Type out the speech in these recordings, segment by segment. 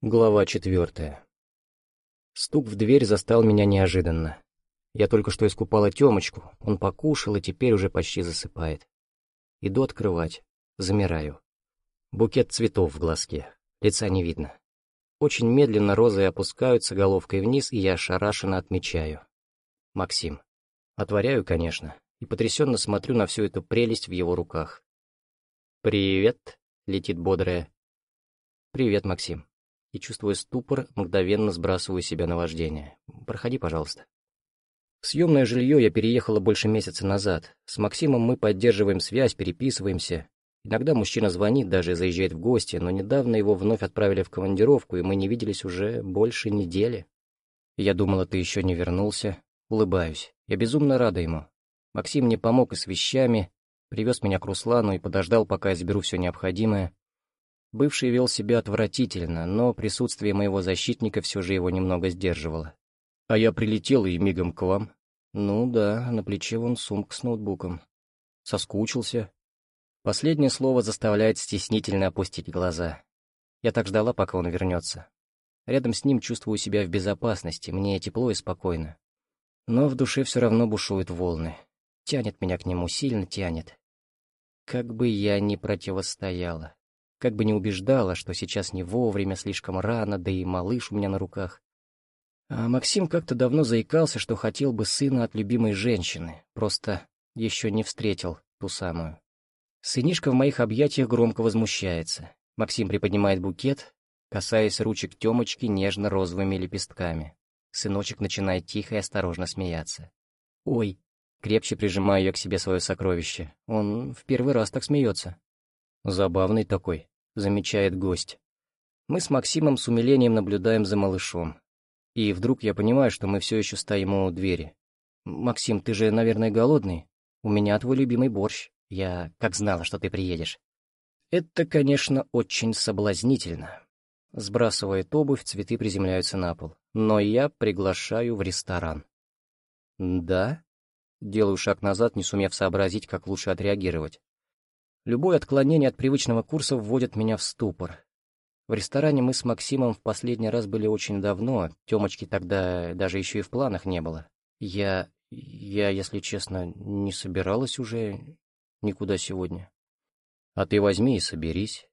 Глава четвертая. Стук в дверь застал меня неожиданно. Я только что искупала Тёмочку, он покушал и теперь уже почти засыпает. Иду открывать, замираю. Букет цветов в глазке, лица не видно. Очень медленно розы опускаются головкой вниз, и я ошарашенно отмечаю. Максим. Отворяю, конечно, и потрясенно смотрю на всю эту прелесть в его руках. «Привет», — летит бодрая. «Привет, Максим» и, чувствуя ступор, мгновенно сбрасываю себя на вождение. «Проходи, пожалуйста». В съемное жилье я переехала больше месяца назад. С Максимом мы поддерживаем связь, переписываемся. Иногда мужчина звонит, даже заезжает в гости, но недавно его вновь отправили в командировку, и мы не виделись уже больше недели. Я думала, ты еще не вернулся. Улыбаюсь. Я безумно рада ему. Максим мне помог и с вещами, привез меня к Руслану и подождал, пока я заберу все необходимое. Бывший вел себя отвратительно, но присутствие моего защитника все же его немного сдерживало. «А я прилетел и мигом к вам». «Ну да, на плече вон сумка с ноутбуком». «Соскучился». Последнее слово заставляет стеснительно опустить глаза. Я так ждала, пока он вернется. Рядом с ним чувствую себя в безопасности, мне тепло и спокойно. Но в душе все равно бушуют волны. Тянет меня к нему, сильно тянет. Как бы я ни противостояла. Как бы не убеждала, что сейчас не вовремя, слишком рано, да и малыш у меня на руках. А Максим как-то давно заикался, что хотел бы сына от любимой женщины, просто еще не встретил ту самую. Сынишка в моих объятиях громко возмущается. Максим приподнимает букет, касаясь ручек Тёмочки нежно-розовыми лепестками. Сыночек начинает тихо и осторожно смеяться. «Ой!» Крепче прижимаю я к себе свое сокровище. Он в первый раз так смеется. Забавный такой, замечает гость. Мы с Максимом с умилением наблюдаем за малышом. И вдруг я понимаю, что мы все еще стоим у двери. «Максим, ты же, наверное, голодный? У меня твой любимый борщ. Я как знала, что ты приедешь». Это, конечно, очень соблазнительно. Сбрасывает обувь, цветы приземляются на пол. Но я приглашаю в ресторан. «Да?» Делаю шаг назад, не сумев сообразить, как лучше отреагировать. Любое отклонение от привычного курса вводит меня в ступор. В ресторане мы с Максимом в последний раз были очень давно, Тёмочки тогда даже еще и в планах не было. Я... я, если честно, не собиралась уже никуда сегодня. А ты возьми и соберись.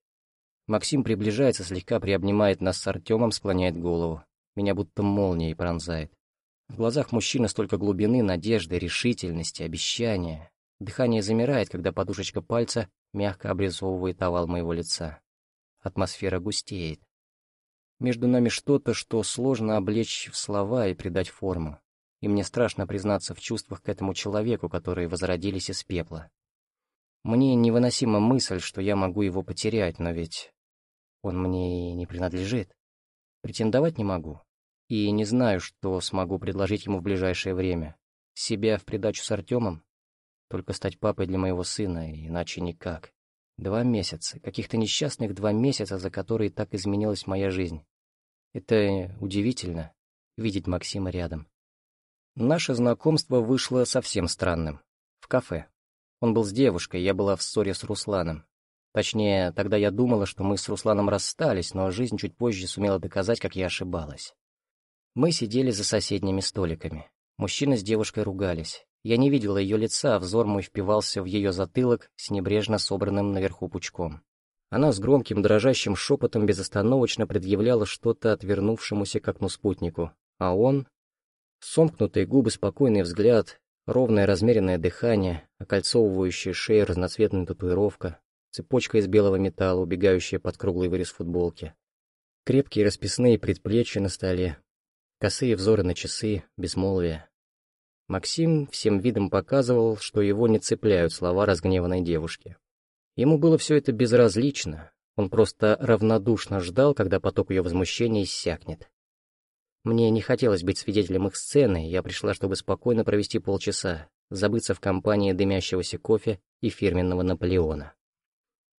Максим приближается, слегка приобнимает нас с Артемом, склоняет голову. Меня будто молнией пронзает. В глазах мужчины столько глубины, надежды, решительности, обещания. Дыхание замирает, когда подушечка пальца мягко обрисовывает овал моего лица. Атмосфера густеет. Между нами что-то, что сложно облечь в слова и придать форму. И мне страшно признаться в чувствах к этому человеку, которые возродились из пепла. Мне невыносима мысль, что я могу его потерять, но ведь он мне и не принадлежит. Претендовать не могу. И не знаю, что смогу предложить ему в ближайшее время. Себя в придачу с Артемом? Только стать папой для моего сына, иначе никак. Два месяца, каких-то несчастных два месяца, за которые так изменилась моя жизнь. Это удивительно, видеть Максима рядом. Наше знакомство вышло совсем странным. В кафе. Он был с девушкой, я была в ссоре с Русланом. Точнее, тогда я думала, что мы с Русланом расстались, но жизнь чуть позже сумела доказать, как я ошибалась. Мы сидели за соседними столиками. Мужчина с девушкой ругались. Я не видела ее лица, а взор мой впивался в ее затылок с небрежно собранным наверху пучком. Она с громким дрожащим шепотом безостановочно предъявляла что-то отвернувшемуся к окну спутнику, а он... Сомкнутые губы, спокойный взгляд, ровное размеренное дыхание, окольцовывающая шею разноцветная татуировка, цепочка из белого металла, убегающая под круглый вырез футболки. Крепкие расписные предплечья на столе, косые взоры на часы, безмолвие. Максим всем видом показывал, что его не цепляют слова разгневанной девушки. Ему было все это безразлично, он просто равнодушно ждал, когда поток ее возмущения иссякнет. Мне не хотелось быть свидетелем их сцены, я пришла, чтобы спокойно провести полчаса, забыться в компании дымящегося кофе и фирменного Наполеона.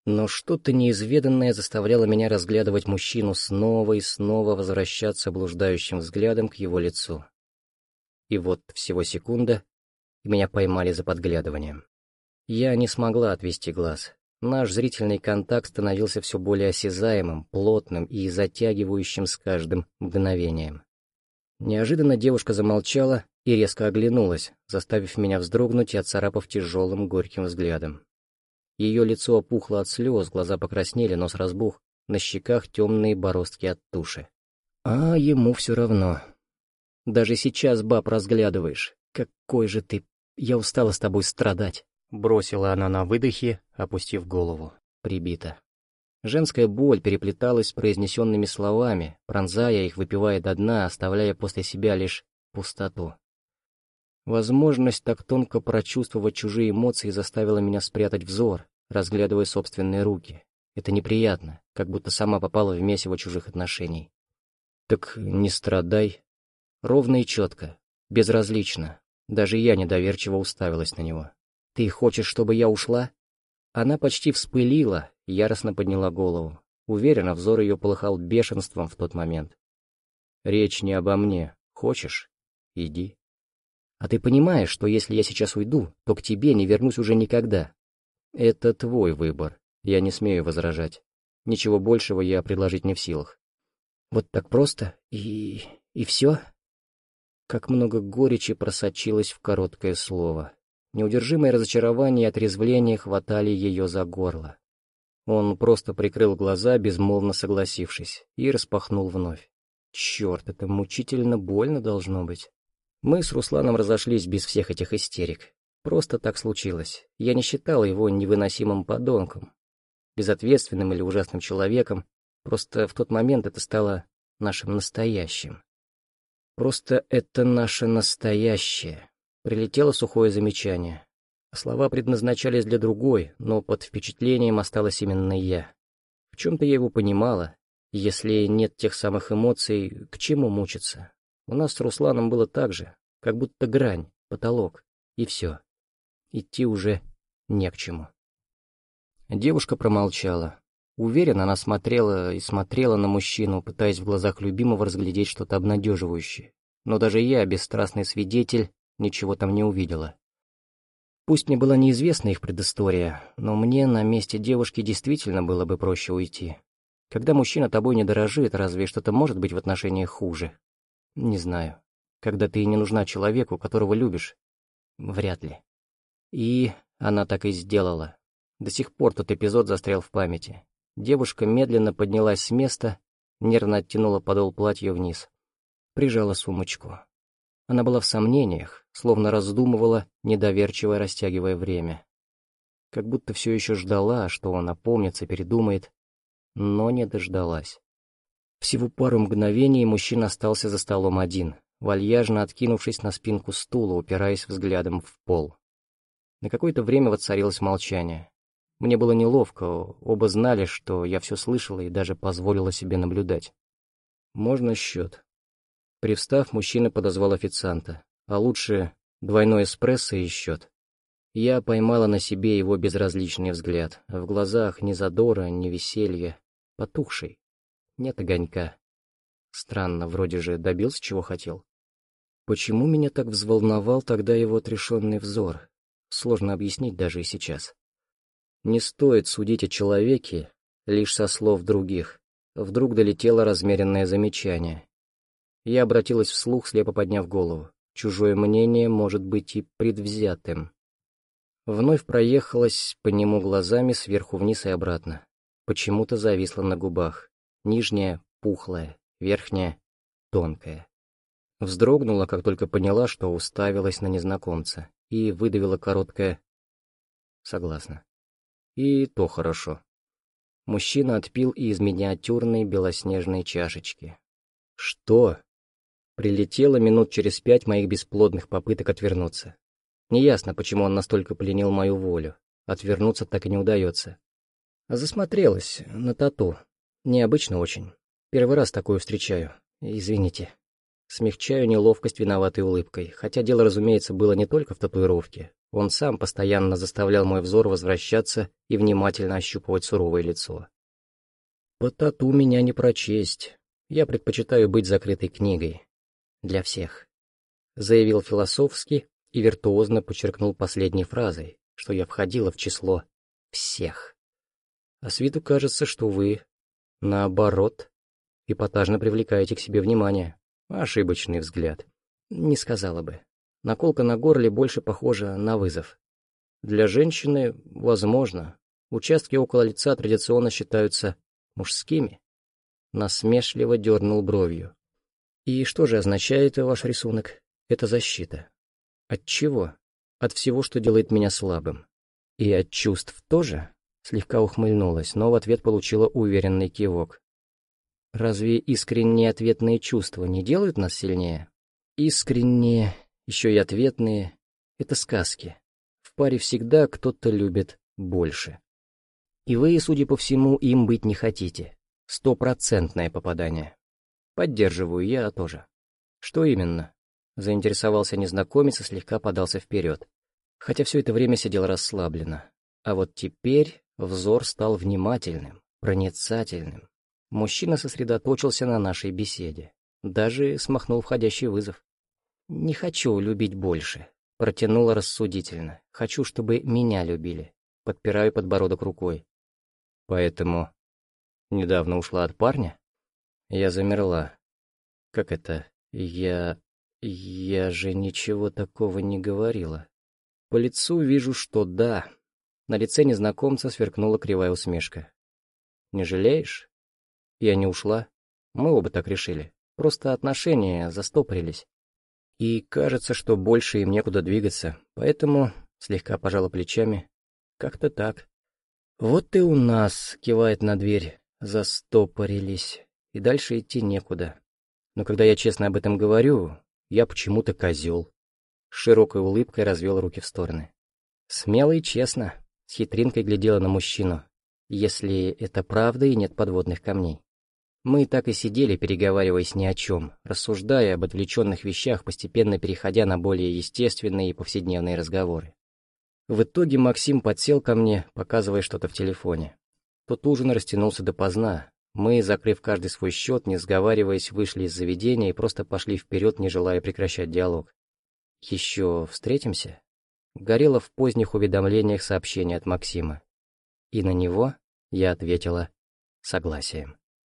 Но что-то неизведанное заставляло меня разглядывать мужчину снова и снова возвращаться блуждающим взглядом к его лицу. И вот всего секунда, и меня поймали за подглядыванием. Я не смогла отвести глаз. Наш зрительный контакт становился все более осязаемым, плотным и затягивающим с каждым мгновением. Неожиданно девушка замолчала и резко оглянулась, заставив меня вздрогнуть и отцарапав тяжелым горьким взглядом. Ее лицо опухло от слез, глаза покраснели, нос разбух, на щеках темные бороздки от туши. А ему все равно. Даже сейчас баб разглядываешь. Какой же ты... Я устала с тобой страдать. Бросила она на выдохе, опустив голову. Прибита. Женская боль переплеталась с произнесенными словами, пронзая их, выпивая до дна, оставляя после себя лишь пустоту. Возможность так тонко прочувствовать чужие эмоции заставила меня спрятать взор, разглядывая собственные руки. Это неприятно, как будто сама попала в месиво чужих отношений. Так не страдай. Ровно и четко, безразлично. Даже я недоверчиво уставилась на него. «Ты хочешь, чтобы я ушла?» Она почти вспылила, яростно подняла голову. Уверенно, взор ее полыхал бешенством в тот момент. «Речь не обо мне. Хочешь? Иди». «А ты понимаешь, что если я сейчас уйду, то к тебе не вернусь уже никогда?» «Это твой выбор. Я не смею возражать. Ничего большего я предложить не в силах». «Вот так просто? И... и все?» Как много горечи просочилось в короткое слово. Неудержимое разочарование и отрезвление хватали ее за горло. Он просто прикрыл глаза, безмолвно согласившись, и распахнул вновь. Черт, это мучительно больно должно быть. Мы с Русланом разошлись без всех этих истерик. Просто так случилось. Я не считал его невыносимым подонком, безответственным или ужасным человеком. Просто в тот момент это стало нашим настоящим. Просто это наше настоящее. Прилетело сухое замечание. Слова предназначались для другой, но под впечатлением осталась именно я. В чем-то я его понимала. Если нет тех самых эмоций, к чему мучиться? У нас с Русланом было так же, как будто грань, потолок, и все. Идти уже не к чему. Девушка промолчала. Уверенно она смотрела и смотрела на мужчину, пытаясь в глазах любимого разглядеть что-то обнадеживающее. Но даже я, бесстрастный свидетель, ничего там не увидела. Пусть мне была неизвестна их предыстория, но мне на месте девушки действительно было бы проще уйти. Когда мужчина тобой не дорожит, разве что-то может быть в отношениях хуже? Не знаю. Когда ты не нужна человеку, которого любишь? Вряд ли. И она так и сделала. До сих пор тот эпизод застрял в памяти. Девушка медленно поднялась с места, нервно оттянула подол платья вниз. Прижала сумочку. Она была в сомнениях, словно раздумывала, недоверчиво растягивая время. Как будто все еще ждала, что он опомнится, передумает, но не дождалась. Всего пару мгновений мужчина остался за столом один, вальяжно откинувшись на спинку стула, упираясь взглядом в пол. На какое-то время воцарилось молчание. Мне было неловко, оба знали, что я все слышала и даже позволила себе наблюдать. «Можно счет?» Привстав, мужчина подозвал официанта, а лучше двойной эспрессо и счет. Я поймала на себе его безразличный взгляд, в глазах ни задора, ни веселья, потухший. Нет огонька. Странно, вроде же добился, чего хотел. Почему меня так взволновал тогда его отрешенный взор? Сложно объяснить даже и сейчас. Не стоит судить о человеке лишь со слов других. Вдруг долетело размеренное замечание, я обратилась вслух, слепо подняв голову. Чужое мнение может быть и предвзятым. Вновь проехалась по нему глазами сверху вниз и обратно. Почему-то зависла на губах. Нижняя — пухлая, верхняя — тонкая. Вздрогнула, как только поняла, что уставилась на незнакомца, и выдавила короткое «Согласна». И то хорошо. Мужчина отпил из миниатюрной белоснежной чашечки. «Что?» Прилетело минут через пять моих бесплодных попыток отвернуться. Неясно, почему он настолько пленил мою волю. Отвернуться так и не удается. Засмотрелась на тату. Необычно очень. Первый раз такое встречаю. Извините. Смягчаю неловкость виноватой улыбкой, хотя дело, разумеется, было не только в татуировке. Он сам постоянно заставлял мой взор возвращаться и внимательно ощупывать суровое лицо. По тату меня не прочесть. Я предпочитаю быть закрытой книгой, для всех», — заявил философски и виртуозно подчеркнул последней фразой, что я входила в число «всех». А с виду кажется, что вы, наоборот, эпатажно привлекаете к себе внимание. Ошибочный взгляд. Не сказала бы. Наколка на горле больше похожа на вызов. Для женщины, возможно, участки около лица традиционно считаются мужскими. Насмешливо дернул бровью. И что же означает ваш рисунок? Это защита. От чего? От всего, что делает меня слабым. И от чувств тоже? Слегка ухмыльнулась, но в ответ получила уверенный кивок. Разве искренние ответные чувства не делают нас сильнее? Искренние, еще и ответные — это сказки. В паре всегда кто-то любит больше. И вы, судя по всему, им быть не хотите. Стопроцентное попадание. Поддерживаю я тоже. Что именно? Заинтересовался незнакомец и слегка подался вперед. Хотя все это время сидел расслабленно. А вот теперь взор стал внимательным, проницательным. Мужчина сосредоточился на нашей беседе. Даже смахнул входящий вызов. «Не хочу любить больше», — протянула рассудительно. «Хочу, чтобы меня любили». Подпираю подбородок рукой. «Поэтому недавно ушла от парня?» Я замерла. «Как это? Я... я же ничего такого не говорила». По лицу вижу, что да. На лице незнакомца сверкнула кривая усмешка. «Не жалеешь?» Я не ушла. Мы оба так решили. Просто отношения застопорились. И кажется, что больше им некуда двигаться, поэтому слегка пожала плечами. Как-то так. Вот и у нас, кивает на дверь, застопорились, и дальше идти некуда. Но когда я честно об этом говорю, я почему-то козел. широкой улыбкой развел руки в стороны. Смело и честно, с хитринкой глядела на мужчину, если это правда и нет подводных камней. Мы так и сидели, переговариваясь ни о чем, рассуждая об отвлеченных вещах, постепенно переходя на более естественные и повседневные разговоры. В итоге Максим подсел ко мне, показывая что-то в телефоне. Тот ужин растянулся допоздна. Мы, закрыв каждый свой счет, не сговариваясь, вышли из заведения и просто пошли вперед, не желая прекращать диалог. «Еще встретимся?» Горело в поздних уведомлениях сообщение от Максима. И на него я ответила согласием.